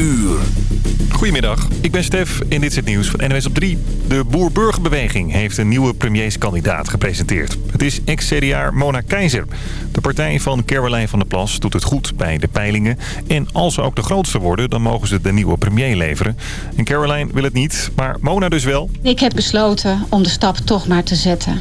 uur. Goedemiddag, ik ben Stef en dit is het nieuws van NWS op 3. De Boer-Burgerbeweging heeft een nieuwe premierskandidaat gepresenteerd. Het is ex-CDA Mona Keizer. De partij van Caroline van der Plas doet het goed bij de peilingen. En als ze ook de grootste worden, dan mogen ze de nieuwe premier leveren. En Caroline wil het niet, maar Mona dus wel. Ik heb besloten om de stap toch maar te zetten.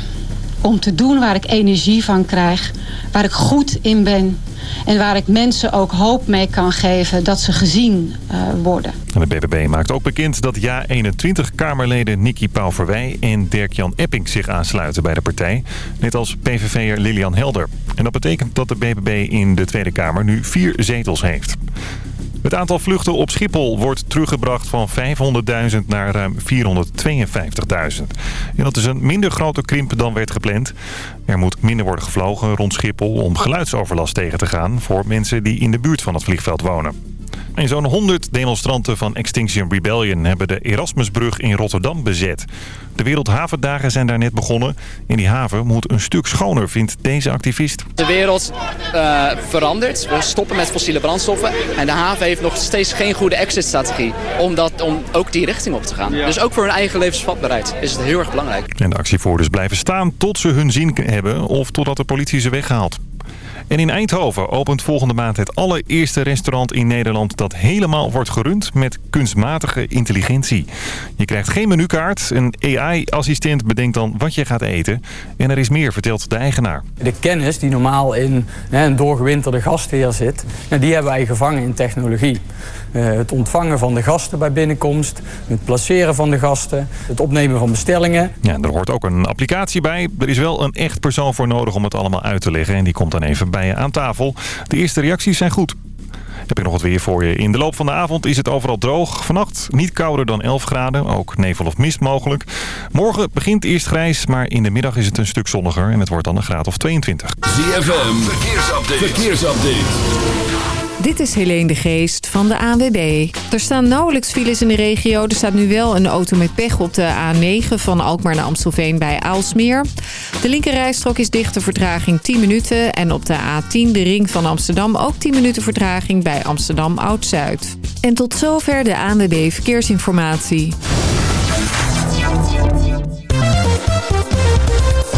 Om te doen waar ik energie van krijg, waar ik goed in ben... en waar ik mensen ook hoop mee kan geven dat ze gezien uh, worden. En de BBB maakt ook bekend dat JA21-Kamerleden Nicky Pauverwij en Dirk-Jan Epping zich aansluiten bij de partij. Net als PVV'er Lilian Helder. En dat betekent dat de BBB in de Tweede Kamer nu vier zetels heeft. Het aantal vluchten op Schiphol wordt teruggebracht van 500.000 naar ruim 452.000. En dat is een minder grote krimp dan werd gepland. Er moet minder worden gevlogen rond Schiphol om geluidsoverlast tegen te gaan... voor mensen die in de buurt van het vliegveld wonen. En zo'n 100 demonstranten van Extinction Rebellion hebben de Erasmusbrug in Rotterdam bezet. De Wereldhavendagen zijn daar net begonnen. In die haven moet een stuk schoner, vindt deze activist. De wereld uh, verandert. We stoppen met fossiele brandstoffen. En de haven heeft nog steeds geen goede exit-strategie om, dat, om ook die richting op te gaan. Dus ook voor hun eigen levensvatbaarheid is het heel erg belangrijk. En de actievoerders blijven staan tot ze hun zin hebben of totdat de politie ze weghaalt. En in Eindhoven opent volgende maand het allereerste restaurant in Nederland... dat helemaal wordt gerund met kunstmatige intelligentie. Je krijgt geen menukaart. Een AI-assistent bedenkt dan wat je gaat eten. En er is meer, vertelt de eigenaar. De kennis die normaal in een doorgewinterde gastheer zit... die hebben wij gevangen in technologie. Uh, het ontvangen van de gasten bij binnenkomst, het placeren van de gasten, het opnemen van bestellingen. Ja, er hoort ook een applicatie bij. Er is wel een echt persoon voor nodig om het allemaal uit te leggen en die komt dan even bij je aan tafel. De eerste reacties zijn goed. Heb ik nog wat weer voor je. In de loop van de avond is het overal droog. Vannacht niet kouder dan 11 graden. Ook nevel of mist mogelijk. Morgen begint eerst grijs, maar in de middag is het een stuk zonniger. En het wordt dan een graad of 22. ZFM, verkeersupdate. verkeersupdate. Dit is Helene de Geest van de ANWB. Er staan nauwelijks files in de regio. Er staat nu wel een auto met pech op de A9 van Alkmaar naar Amstelveen bij Aalsmeer. De linkerrijstrook is dicht, de vertraging 10 minuten. En op de A10, de ring van Amsterdam, ook 10 minuten vertraging bij Amsterdam Oud-Zuid. En tot zover de ANWB Verkeersinformatie.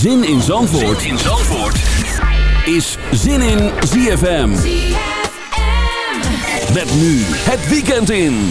Zin in Zandvoort, zin in Zandvoort. is Zin in ZFM. ZFM. Met nu het weekend in.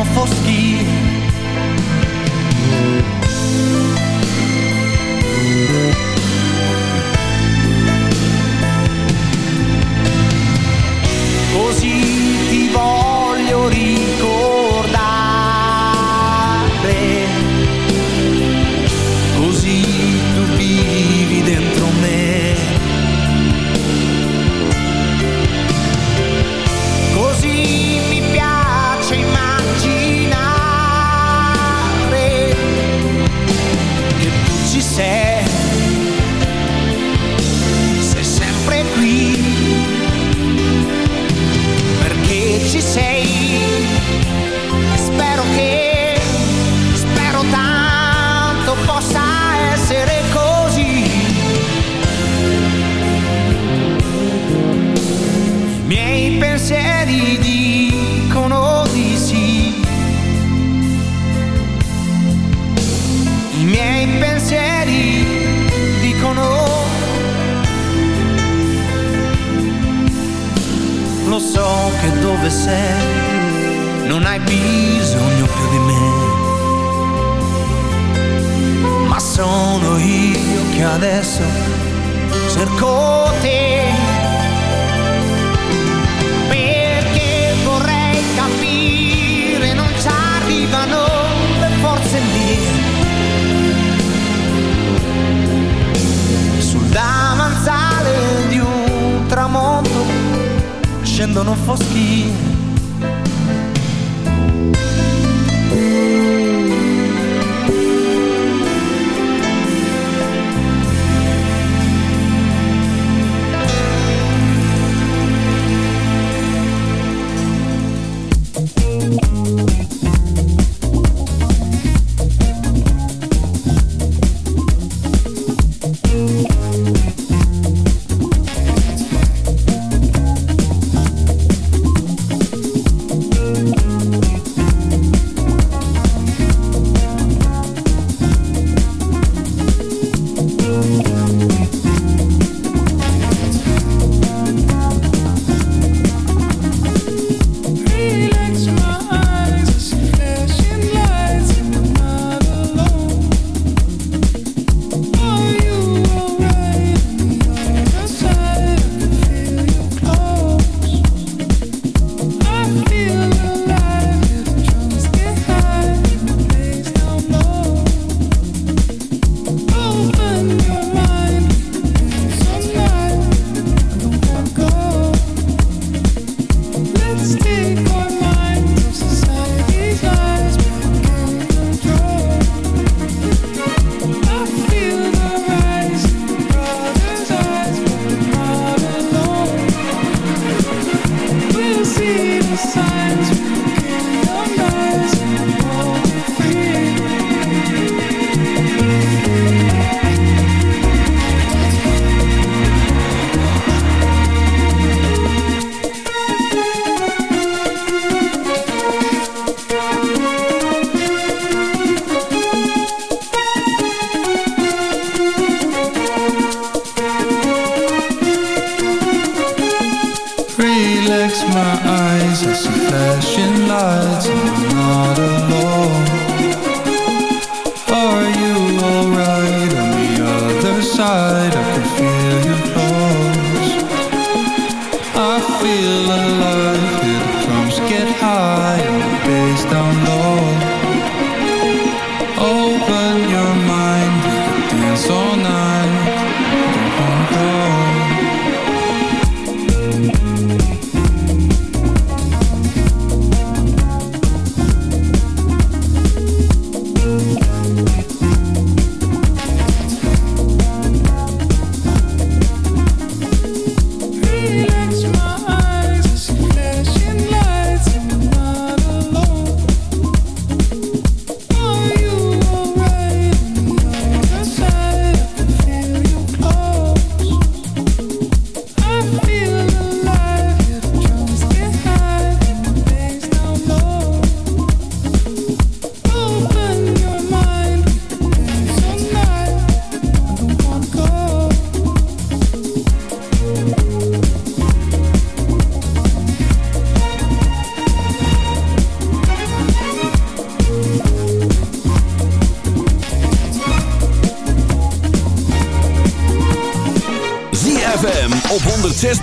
Voor foski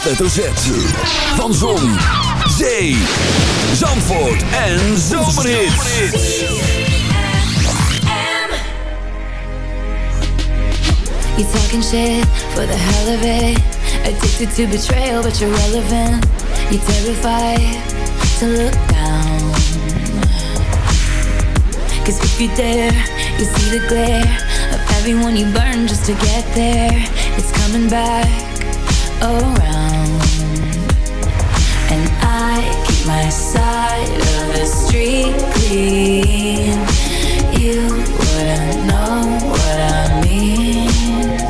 Hoofdletter Z. Van Zon, Zee, Zandvoort en Zomerhits. You talking shit for the hell of it. Addicted to betrayal, but you're relevant. You're terrified to look down. Cause if you dare, you see the glare of everyone you burn just to get there. It's coming back around. And I keep my side of the street clean. You wouldn't know what I mean.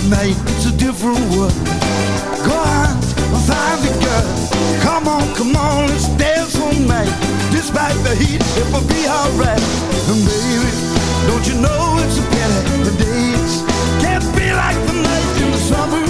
At night, it's a different world. Go and find a girl. Come on, come on, let's dance all night. Despite the heat, it will be alright. And baby, don't you know it's a pity the days can't be like the night in the summer.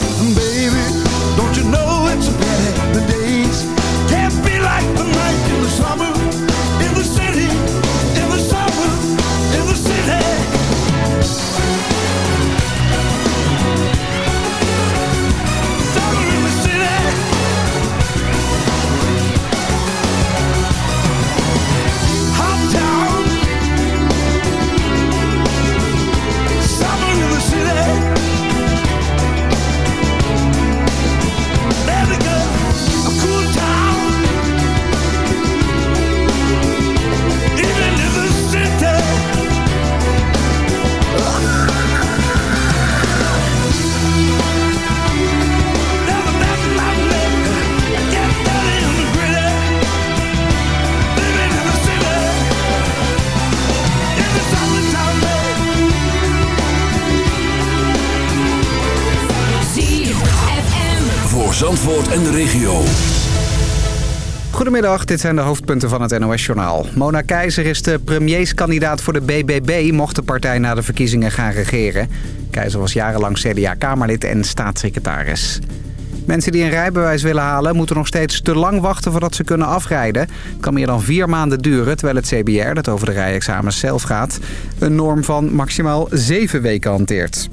De regio. Goedemiddag, dit zijn de hoofdpunten van het NOS-journaal. Mona Keizer is de premierskandidaat voor de BBB... mocht de partij na de verkiezingen gaan regeren. Keizer was jarenlang CDA-kamerlid en staatssecretaris. Mensen die een rijbewijs willen halen... moeten nog steeds te lang wachten voordat ze kunnen afrijden. Het kan meer dan vier maanden duren... terwijl het CBR, dat over de rijexamens zelf gaat... een norm van maximaal zeven weken hanteert.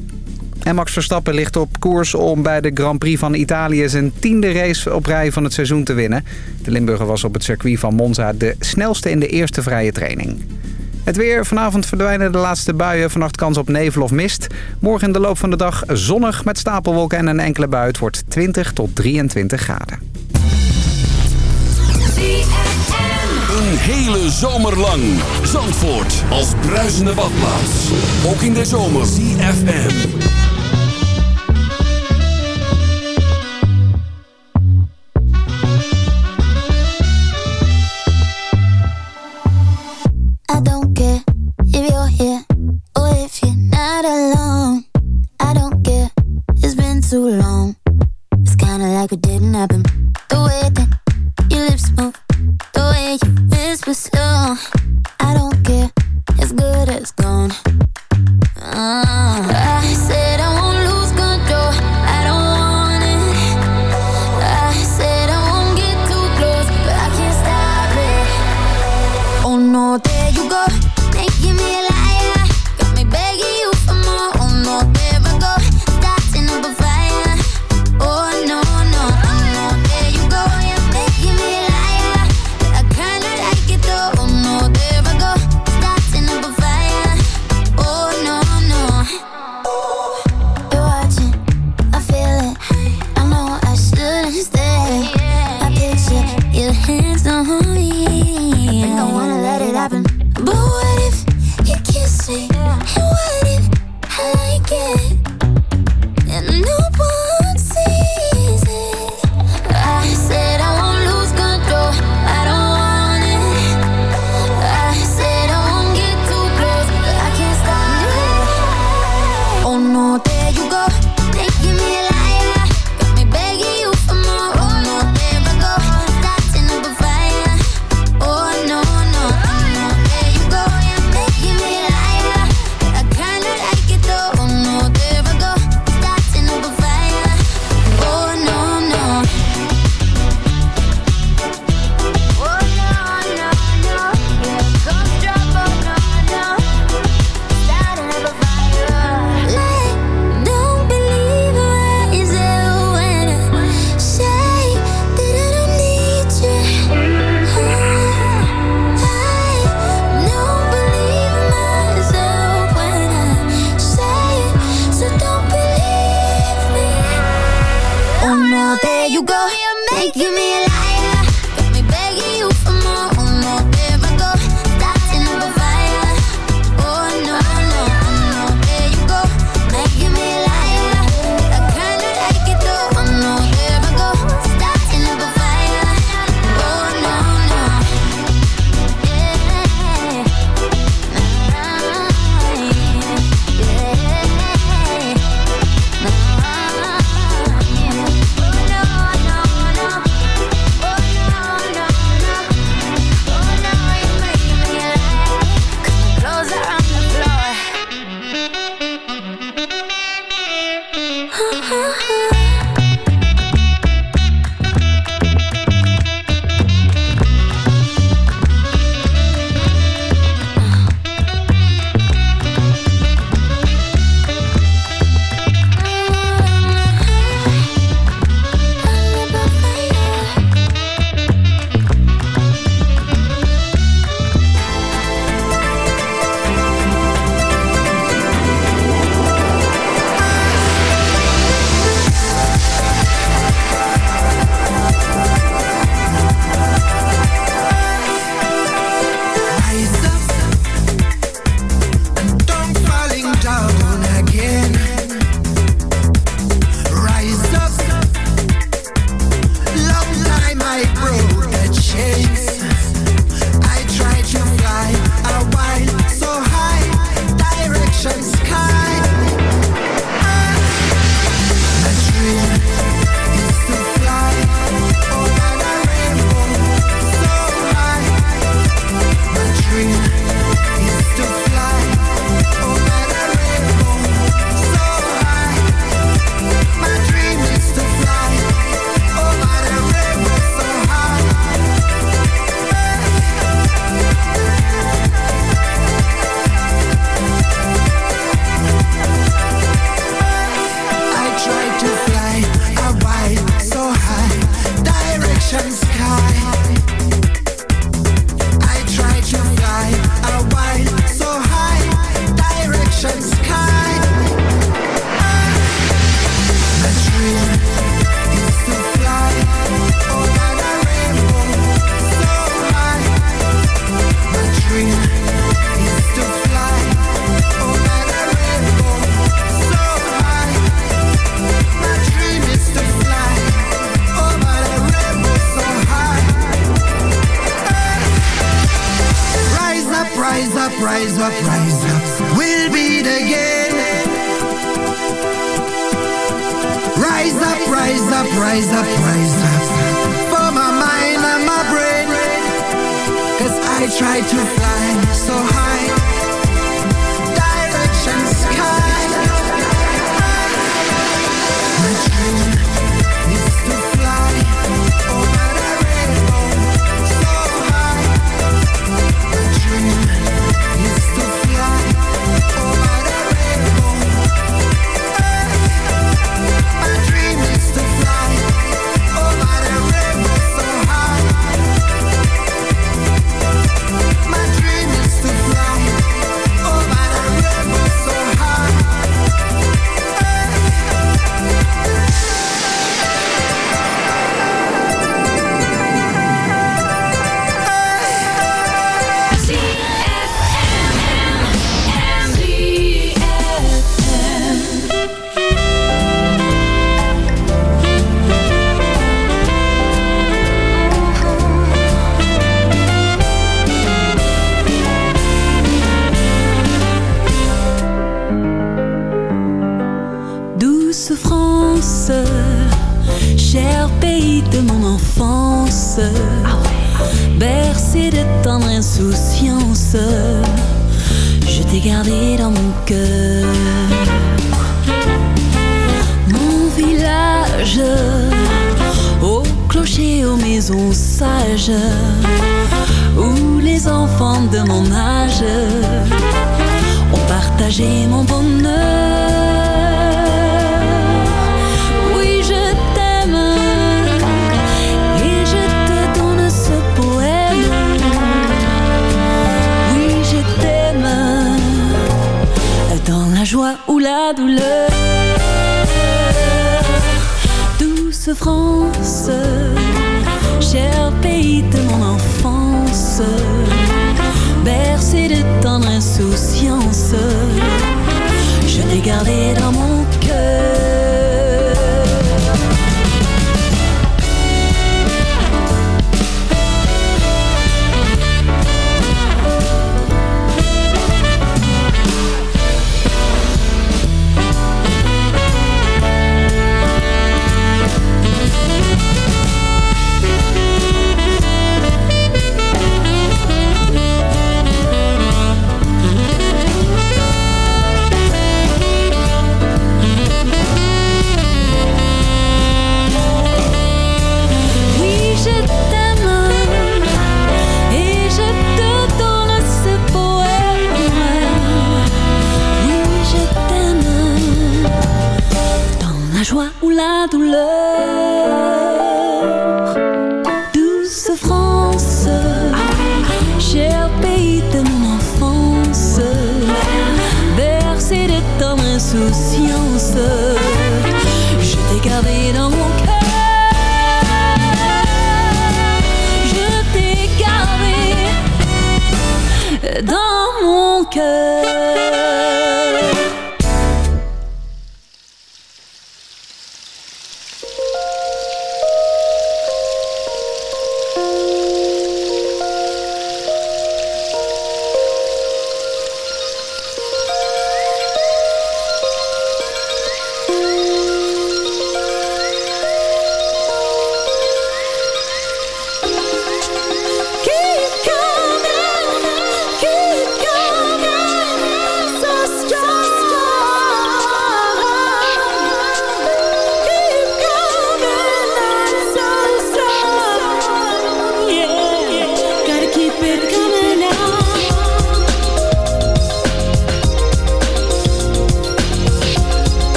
En Max Verstappen ligt op koers om bij de Grand Prix van Italië zijn tiende race op rij van het seizoen te winnen. De Limburger was op het circuit van Monza de snelste in de eerste vrije training. Het weer. Vanavond verdwijnen de laatste buien. Vannacht kans op nevel of mist. Morgen in de loop van de dag zonnig met stapelwolken en een enkele bui. Het wordt 20 tot 23 graden. Een hele zomer lang. Zandvoort als bruisende badplaats. Ook in de zomer. CFM. If you're here or if you're not alone. I don't care, it's been too long. It's kinda like it didn't happen. The way that your lips move, the way you whisper slow. I don't care, it's good as gone. Uh,